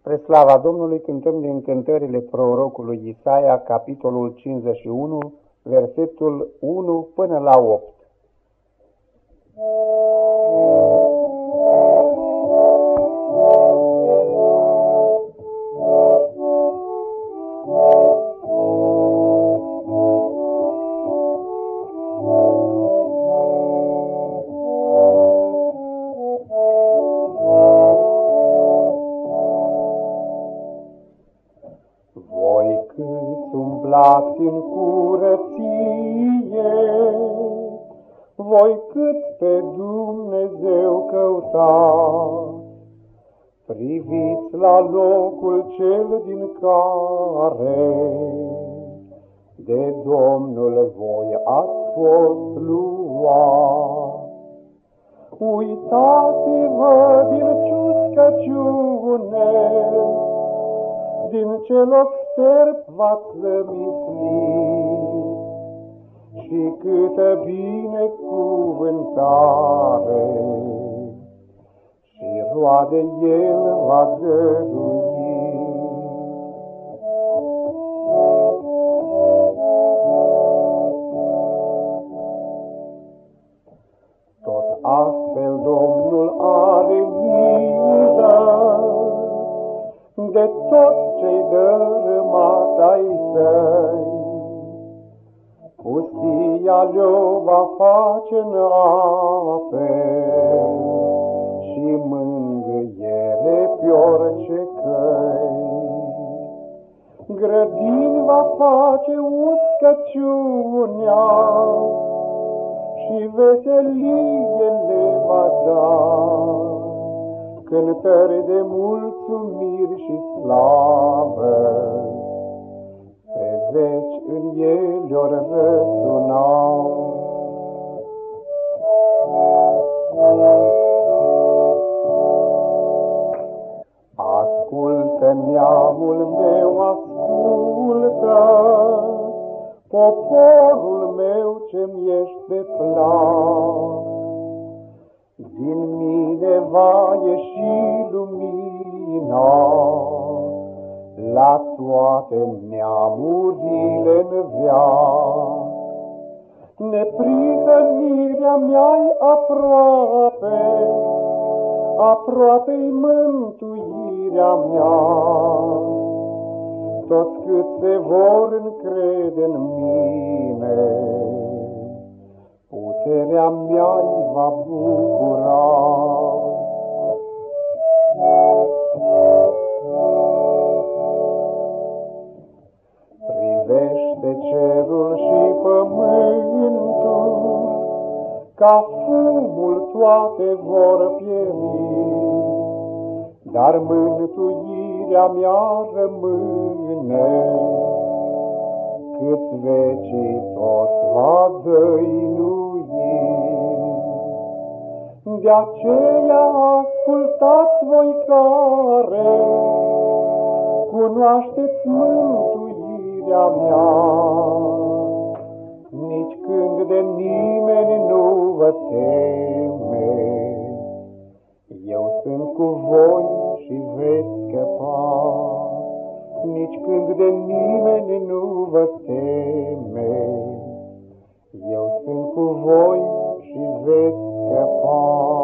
Spre slava Domnului cântăm din cântările prorocului Isaia, capitolul 51, versetul 1 până la 8. Umblați în curăție, voi cât pe Dumnezeu căutați. Priviți la locul cel din care de Domnul voi ați fost luat. Uitați-vă din ciuscăciune, din ce loc sterp v-ați și câtă binecuvântare și roade El va dărui. De toți cei dărâmați ai săi. Pustia le va face în ape și mângâiere pe orice căi. Grădini va face uscăciunea și veselie le va da cântări de mulțumiri și slavă, pe veci în ele ori răsuna. Ascultă neamul meu, ascultă, poporul meu ce-mi ești pe plan. Din mine va ieși lumina la toate neamurile în viață. Neprihănirea mea-i aproape, aproape-i mântuirea mea. Toți cât se vor încrede în mine, puterea mea îi va bucura. Privește cerul și pământul, ca fumul toate vor pieri, dar mântuirea mea rămâne, cât vecii tot va dăinui. De aceea ascultați voi care cunoașteți mântuirea mea. Nici când de nimeni nu vă teme, eu sunt cu voi și veți scăpa. Nici când de nimeni nu vă teme, eu sunt cu voi și veți scăpa.